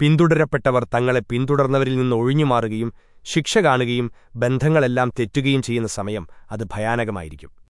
പിന്തുടരപ്പെട്ടവർ തങ്ങളെ പിന്തുടർന്നവരിൽ നിന്ന് ഒഴിഞ്ഞുമാറുകയും ശിക്ഷ കാണുകയും ബന്ധങ്ങളെല്ലാം തെറ്റുകയും ചെയ്യുന്ന സമയം അത് ഭയാനകമായിരിക്കും.